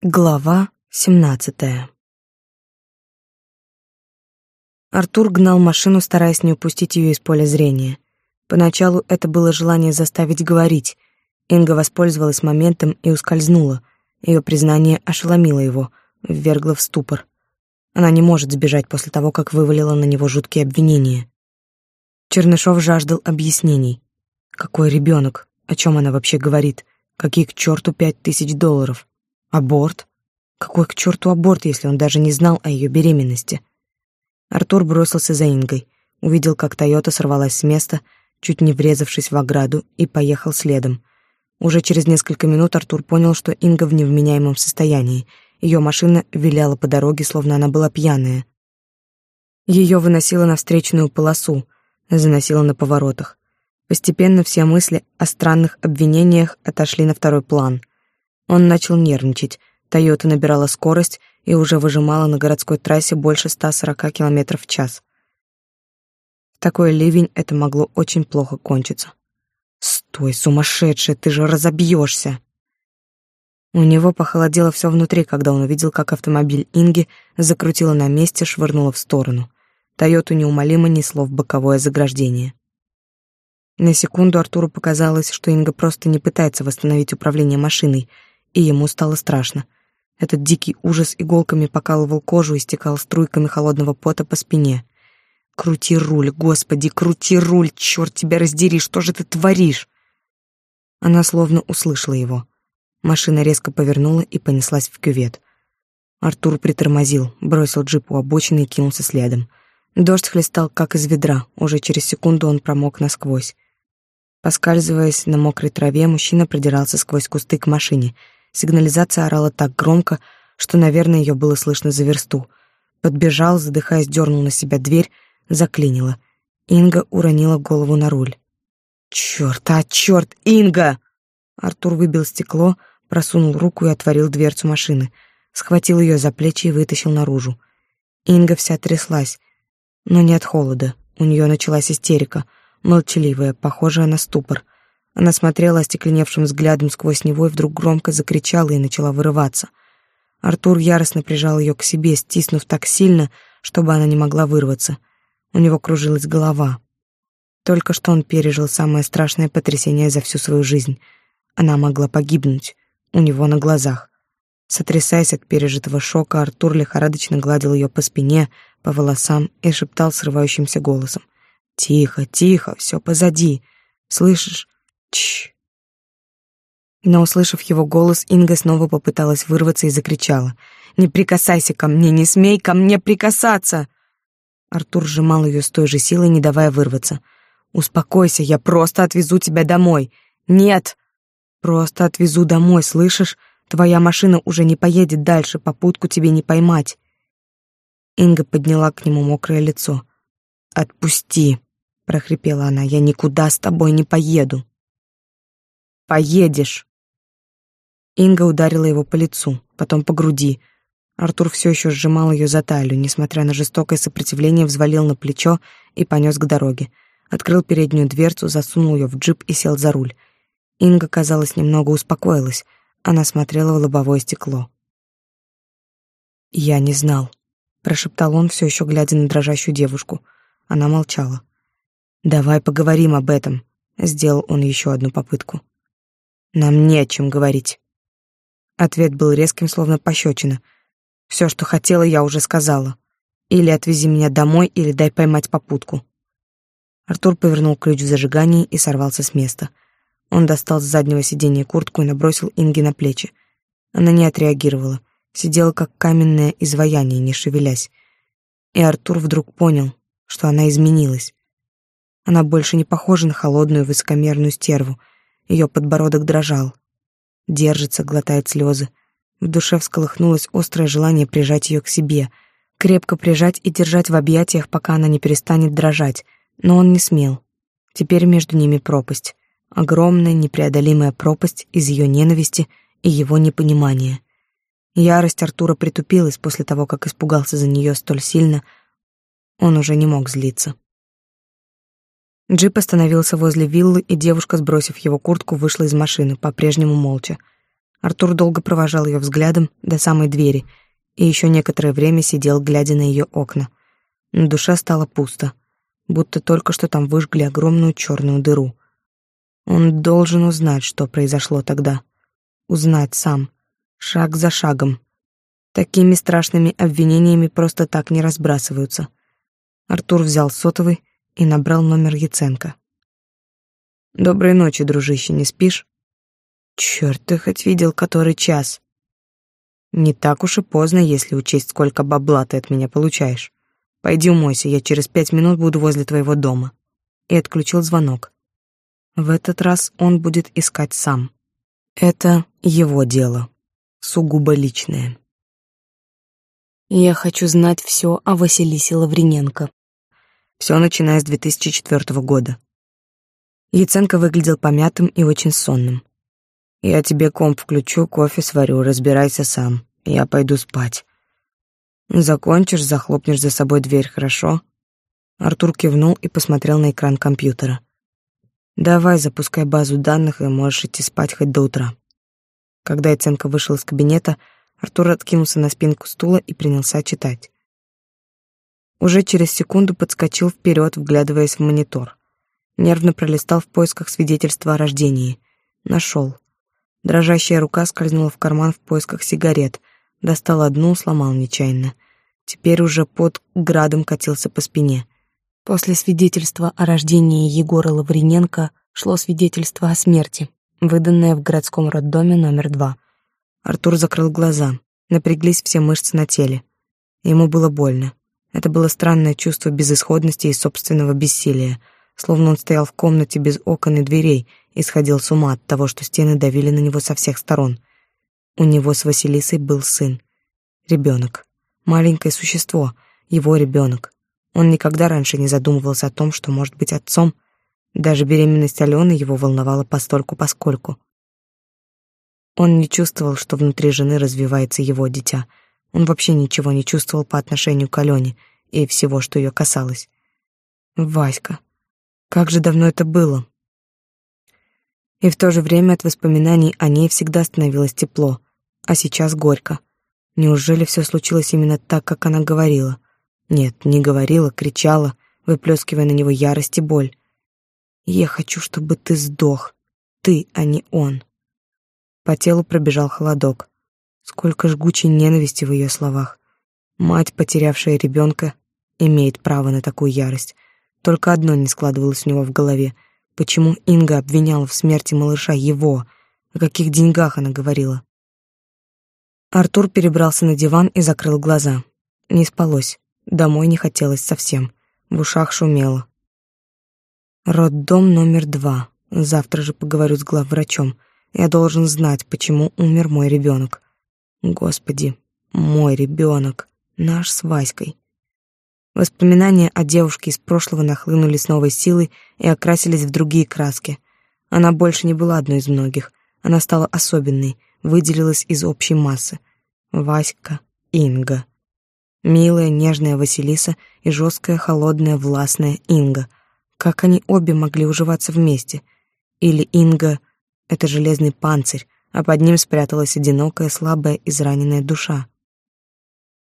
Глава семнадцатая Артур гнал машину, стараясь не упустить ее из поля зрения. Поначалу это было желание заставить говорить. Инга воспользовалась моментом и ускользнула. Ее признание ошеломило его, ввергло в ступор. Она не может сбежать после того, как вывалила на него жуткие обвинения. Чернышов жаждал объяснений. Какой ребенок? О чем она вообще говорит? Какие к черту пять тысяч долларов? Аборт? Какой к черту аборт, если он даже не знал о ее беременности? Артур бросился за Ингой, увидел, как Тойота сорвалась с места, чуть не врезавшись в ограду, и поехал следом. Уже через несколько минут Артур понял, что Инга в невменяемом состоянии. Ее машина виляла по дороге, словно она была пьяная. Ее выносило на встречную полосу, заносило на поворотах. Постепенно все мысли о странных обвинениях отошли на второй план. Он начал нервничать. Тойота набирала скорость и уже выжимала на городской трассе больше 140 км в час. В такой ливень это могло очень плохо кончиться. «Стой, сумасшедший, ты же разобьешься!» У него похолодело все внутри, когда он увидел, как автомобиль Инги закрутило на месте, швырнуло в сторону. Тойоту неумолимо несло в боковое заграждение. На секунду Артуру показалось, что Инга просто не пытается восстановить управление машиной — и ему стало страшно. Этот дикий ужас иголками покалывал кожу и стекал струйками холодного пота по спине. «Крути руль, господи, крути руль, черт тебя раздери, что же ты творишь?» Она словно услышала его. Машина резко повернула и понеслась в кювет. Артур притормозил, бросил джип у обочины и кинулся следом. Дождь хлестал, как из ведра, уже через секунду он промок насквозь. Поскальзываясь на мокрой траве, мужчина продирался сквозь кусты к машине — Сигнализация орала так громко, что, наверное, ее было слышно за версту. Подбежал, задыхаясь, дернул на себя дверь, заклинило. Инга уронила голову на руль. «Черт, а черт, Инга!» Артур выбил стекло, просунул руку и отворил дверцу машины, схватил ее за плечи и вытащил наружу. Инга вся тряслась, но не от холода. У нее началась истерика, молчаливая, похожая на ступор — она смотрела остекленевшим взглядом сквозь него и вдруг громко закричала и начала вырываться. Артур яростно прижал ее к себе, стиснув так сильно, чтобы она не могла вырваться. У него кружилась голова. Только что он пережил самое страшное потрясение за всю свою жизнь. Она могла погибнуть у него на глазах. Сотрясаясь от пережитого шока, Артур лихорадочно гладил ее по спине, по волосам и шептал срывающимся голосом. «Тихо, тихо, все позади. Слышишь? Чш. Но, услышав его голос, Инга снова попыталась вырваться и закричала. «Не прикасайся ко мне, не смей ко мне прикасаться!» Артур сжимал ее с той же силой, не давая вырваться. «Успокойся, я просто отвезу тебя домой!» «Нет!» «Просто отвезу домой, слышишь? Твоя машина уже не поедет дальше, попутку тебе не поймать!» Инга подняла к нему мокрое лицо. «Отпусти!» — прохрипела она. «Я никуда с тобой не поеду!» Поедешь. Инга ударила его по лицу, потом по груди. Артур все еще сжимал ее за талию, несмотря на жестокое сопротивление, взвалил на плечо и понес к дороге. Открыл переднюю дверцу, засунул ее в джип и сел за руль. Инга, казалось, немного успокоилась. Она смотрела в лобовое стекло. «Я не знал», — прошептал он, все еще глядя на дрожащую девушку. Она молчала. «Давай поговорим об этом», — сделал он еще одну попытку. Нам не о чем говорить. Ответ был резким, словно пощечина. Все, что хотела, я уже сказала. Или отвези меня домой, или дай поймать попутку. Артур повернул ключ в зажигании и сорвался с места. Он достал с заднего сиденья куртку и набросил Инге на плечи. Она не отреагировала, сидела как каменное изваяние, не шевелясь. И Артур вдруг понял, что она изменилась. Она больше не похожа на холодную высокомерную стерву, ее подбородок дрожал. Держится, глотает слезы. В душе всколыхнулось острое желание прижать ее к себе, крепко прижать и держать в объятиях, пока она не перестанет дрожать, но он не смел. Теперь между ними пропасть. Огромная непреодолимая пропасть из ее ненависти и его непонимания. Ярость Артура притупилась после того, как испугался за нее столь сильно, он уже не мог злиться. Джип остановился возле виллы, и девушка, сбросив его куртку, вышла из машины, по-прежнему молча. Артур долго провожал ее взглядом до самой двери и еще некоторое время сидел, глядя на ее окна. На душе стало пусто, будто только что там выжгли огромную черную дыру. Он должен узнать, что произошло тогда. Узнать сам, шаг за шагом. Такими страшными обвинениями просто так не разбрасываются. Артур взял сотовый и набрал номер Яценко. «Доброй ночи, дружище, не спишь?» «Черт, ты хоть видел, который час?» «Не так уж и поздно, если учесть, сколько бабла ты от меня получаешь. Пойди умойся, я через пять минут буду возле твоего дома». И отключил звонок. В этот раз он будет искать сам. Это его дело, сугубо личное. Я хочу знать все о Василисе Лавриненко. Все начиная с 2004 года. Яценко выглядел помятым и очень сонным. «Я тебе комп включу, кофе сварю, разбирайся сам. Я пойду спать. Закончишь, захлопнешь за собой дверь, хорошо?» Артур кивнул и посмотрел на экран компьютера. «Давай, запускай базу данных, и можешь идти спать хоть до утра». Когда Яценко вышел из кабинета, Артур откинулся на спинку стула и принялся читать. Уже через секунду подскочил вперед, вглядываясь в монитор. Нервно пролистал в поисках свидетельства о рождении. Нашел. Дрожащая рука скользнула в карман в поисках сигарет. Достал одну, сломал нечаянно. Теперь уже под градом катился по спине. После свидетельства о рождении Егора Лавриненко шло свидетельство о смерти, выданное в городском роддоме номер два. Артур закрыл глаза. Напряглись все мышцы на теле. Ему было больно. Это было странное чувство безысходности и собственного бессилия — словно он стоял в комнате без окон и дверей и сходил с ума от того, что стены давили на него со всех сторон. У него с Василисой был сын. Ребенок. Маленькое существо. Его ребенок. Он никогда раньше не задумывался о том, что может быть отцом. Даже беременность Алены его волновала постольку-поскольку. Он не чувствовал, что внутри жены развивается его дитя. Он вообще ничего не чувствовал по отношению к Алене и всего, что ее касалось. Васька. Как же давно это было. И в то же время от воспоминаний о ней всегда становилось тепло, а сейчас горько. Неужели все случилось именно так, как она говорила? Нет, не говорила, кричала, выплескивая на него ярость и боль. «Я хочу, чтобы ты сдох. Ты, а не он». По телу пробежал холодок. Сколько жгучей ненависти в ее словах. Мать, потерявшая ребенка, имеет право на такую ярость — только одно не складывалось у него в голове. Почему Инга обвиняла в смерти малыша его? О каких деньгах она говорила? Артур перебрался на диван и закрыл глаза. Не спалось. Домой не хотелось совсем. В ушах шумело. Роддом номер два. Завтра же поговорю с главврачом. Я должен знать, почему умер мой ребенок. Господи, мой ребенок, наш с Васькой. Воспоминания о девушке из прошлого нахлынули с новой силой и окрасились в другие краски. Она больше не была одной из многих. Она стала особенной, выделилась из общей массы. Васька, Инга. Милая, нежная Василиса и жесткая, холодная, властная Инга. Как они обе могли уживаться вместе? Или Инга — это железный панцирь, а под ним спряталась одинокая, слабая, израненная душа.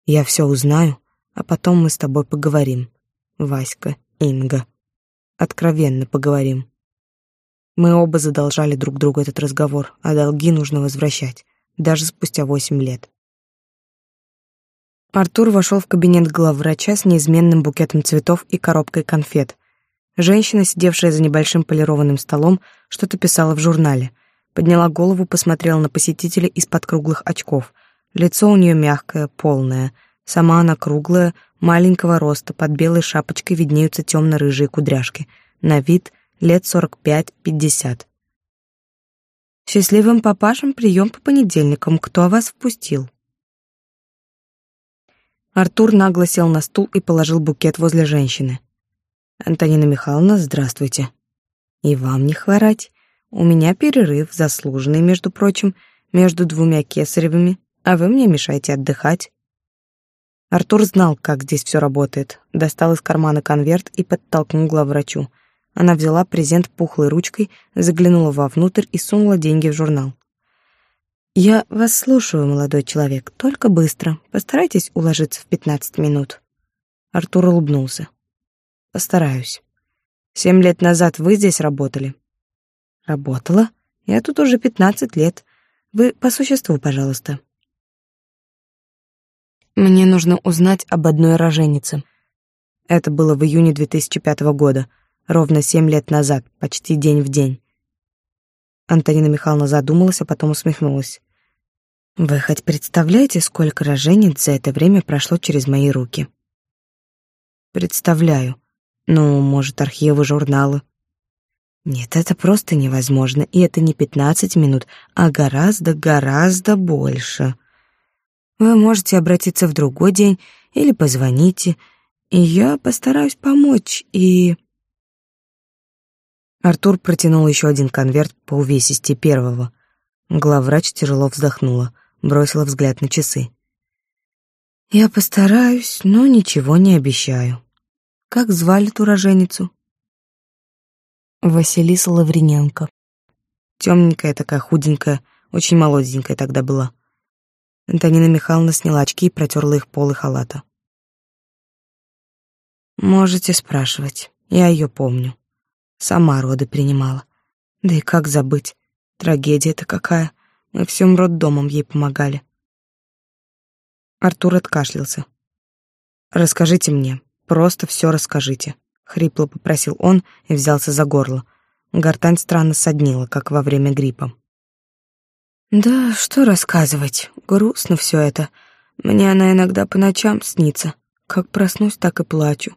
Я все узнаю, а потом мы с тобой поговорим, Васька, Инга. Откровенно поговорим. Мы оба задолжали друг другу этот разговор, а долги нужно возвращать, даже спустя восемь лет. Артур вошел в кабинет главврача с неизменным букетом цветов и коробкой конфет. Женщина, сидевшая за небольшим полированным столом, что-то писала в журнале. Подняла голову, посмотрела на посетителя из-под круглых очков. Лицо у нее мягкое, полное — Сама она круглая, маленького роста, под белой шапочкой виднеются темно-рыжие кудряшки. На вид лет сорок пять-пятьдесят. Счастливым папашам прием по понедельникам. Кто вас впустил? Артур нагло сел на стул и положил букет возле женщины. Антонина Михайловна, здравствуйте. И вам не хворать. У меня перерыв, заслуженный, между прочим, между двумя кесаревыми, а вы мне мешаете отдыхать. Артур знал, как здесь все работает. Достал из кармана конверт и подтолкнул главврачу. Она взяла презент пухлой ручкой, заглянула вовнутрь и сунула деньги в журнал. Я вас слушаю, молодой человек, только быстро. Постарайтесь уложиться в пятнадцать минут. Артур улыбнулся. Постараюсь. Семь лет назад вы здесь работали? Работала? Я тут уже пятнадцать лет. Вы по существу, пожалуйста. Мне нужно узнать об одной роженице. Это было в июне 2005 года, ровно семь лет назад, почти день в день. Антонина Михайловна задумалась, а потом усмехнулась. «Вы хоть представляете, сколько рожениц за это время прошло через мои руки?» «Представляю. Ну, может, архивы, журналы?» «Нет, это просто невозможно, и это не пятнадцать минут, а гораздо-гораздо больше. Вы можете обратиться в другой день или позвоните, и я постараюсь помочь, и...» Артур протянул еще один конверт по увесисти первого. Главврач тяжело вздохнула, бросила взгляд на часы. «Я постараюсь, но ничего не обещаю. Как звали ту роженицу?» Василиса Лаврененко. Темненькая такая, худенькая, очень молоденькая тогда была. Антонина Михайловна сняла очки и протерла их полы халата. «Можете спрашивать, я ее помню. Сама роды принимала. Да и как забыть? Трагедия-то какая. Мы всем роддомом ей помогали. Артур откашлялся. «Расскажите мне, просто все расскажите», — хрипло попросил он и взялся за горло. Гортань странно соднила, как во время гриппа. «Да что рассказывать, грустно все это. Мне она иногда по ночам снится. Как проснусь, так и плачу.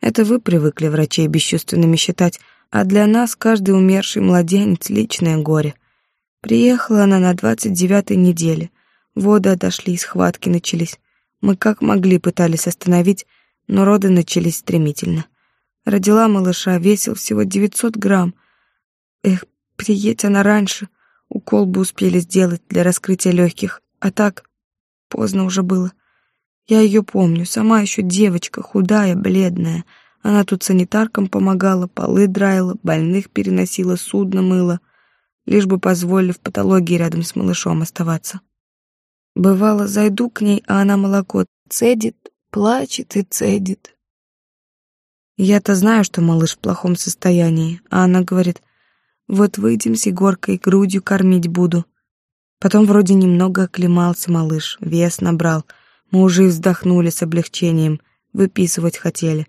Это вы привыкли врачей бесчувственными считать, а для нас каждый умерший младенец — личное горе. Приехала она на двадцать девятой неделе. Воды отошли, схватки начались. Мы как могли пытались остановить, но роды начались стремительно. Родила малыша, весил всего девятьсот грамм. Эх, приедь она раньше, укол бы успели сделать для раскрытия легких, а так поздно уже было. Я ее помню, сама еще девочка, худая, бледная — она тут санитаркам помогала, полы драила, больных переносила, судно мыла, лишь бы позволили в патологии рядом с малышом оставаться. Бывало, зайду к ней, а она молоко цедит, плачет и цедит. Я-то знаю, что малыш в плохом состоянии, а она говорит, вот выйдем с Егоркой, грудью кормить буду. Потом вроде немного оклемался малыш, вес набрал. Мы уже вздохнули с облегчением, выписывать хотели.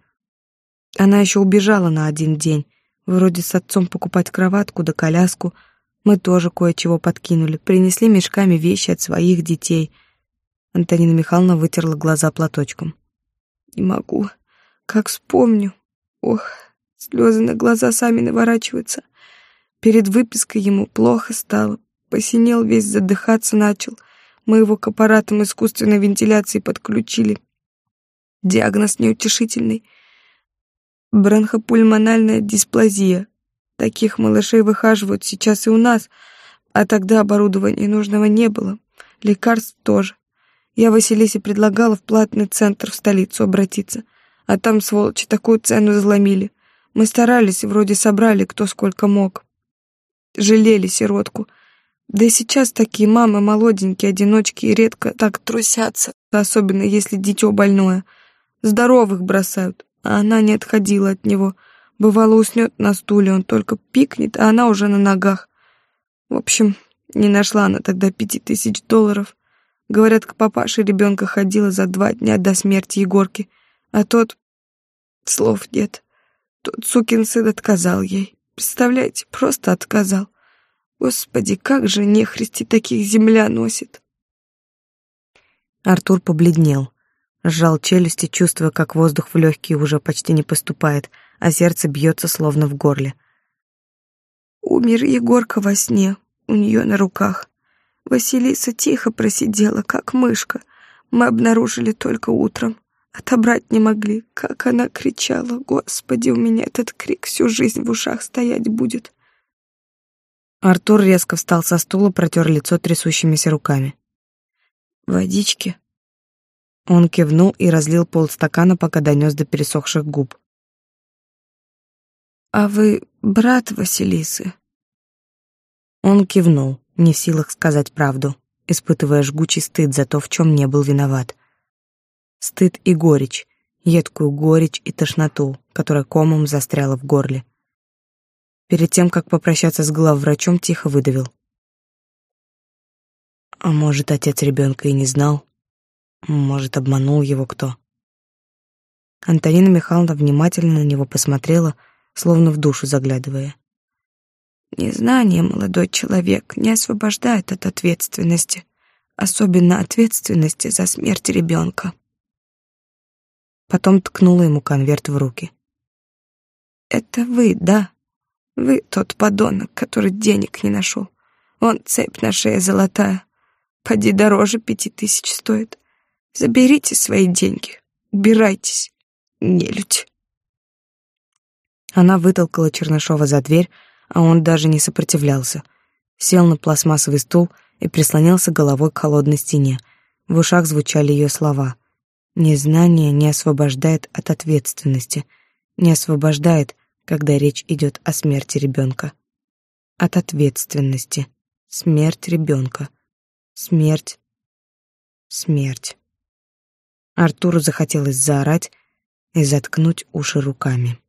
Она еще убежала на один день, вроде с отцом покупать кроватку да коляску. Мы тоже кое-чего подкинули, принесли мешками вещи от своих детей. Антонина Михайловна вытерла глаза платочком. Не могу. Как вспомню. Ох, слезы на глаза сами наворачиваются. Перед выпиской ему плохо стало. Посинел весь, задыхаться начал. Мы его к аппаратам искусственной вентиляции подключили. Диагноз неутешительный — бронхопульмональная дисплазия. Таких малышей выхаживают сейчас и у нас, а тогда оборудования нужного не было, лекарств тоже. Я Василисе предлагала в платный центр в столицу обратиться, а там, сволочи, такую цену заломили. Мы старались и вроде собрали кто сколько мог. Жалели сиротку. Да и сейчас такие мамы молоденькие, одиночки и редко так трусятся, особенно если дитё больное. Здоровых бросают а она не отходила от него. Бывало, уснет на стуле, он только пикнет, а она уже на ногах. В общем, не нашла она тогда пяти тысяч долларов. Говорят, к папаше ребенка ходила за два дня до смерти Егорки, а тот... Слов нет. Тот сукин сын отказал ей. Представляете, просто отказал. Господи, как же нехристи таких земля носит. Артур побледнел. Сжал челюсти, чувствуя, как воздух в легкие уже почти не поступает, а сердце бьется словно в горле. Умер Егорка во сне, у нее на руках. Василиса тихо просидела, как мышка. Мы обнаружили только утром. Отобрать не могли. Как она кричала. Господи, у меня этот крик всю жизнь в ушах стоять будет. Артур резко встал со стула, протер лицо трясущимися руками. «Водички?» Он кивнул и разлил полстакана, пока донес до пересохших губ. «А вы брат Василисы?» Он кивнул, не в силах сказать правду, испытывая жгучий стыд за то, в чем не был виноват. Стыд и горечь, едкую горечь и тошноту, которая комом застряла в горле. Перед тем, как попрощаться с главврачом, тихо выдавил. А может, отец ребенка и не знал? Может, обманул его кто? Антонина Михайловна внимательно на него посмотрела, словно в душу заглядывая. Незнание, молодой человек, не освобождает от ответственности, особенно ответственности за смерть ребенка. Потом ткнула ему конверт в руки. «Это вы, да? Вы тот подонок, который денег не нашел. Вон цепь на шее золотая. Поди дороже пяти тысяч стоит. Заберите свои деньги. Убирайтесь, нелюдь. Она вытолкала Чернышова за дверь, а он даже не сопротивлялся. Сел на пластмассовый стул и прислонился головой к холодной стене. В ушах звучали ее слова. «Незнание не освобождает от ответственности, не освобождает, когда речь идет о смерти ребенка. От ответственности. Смерть ребенка. Смерть. Смерть. Артуру захотелось заорать и заткнуть уши руками.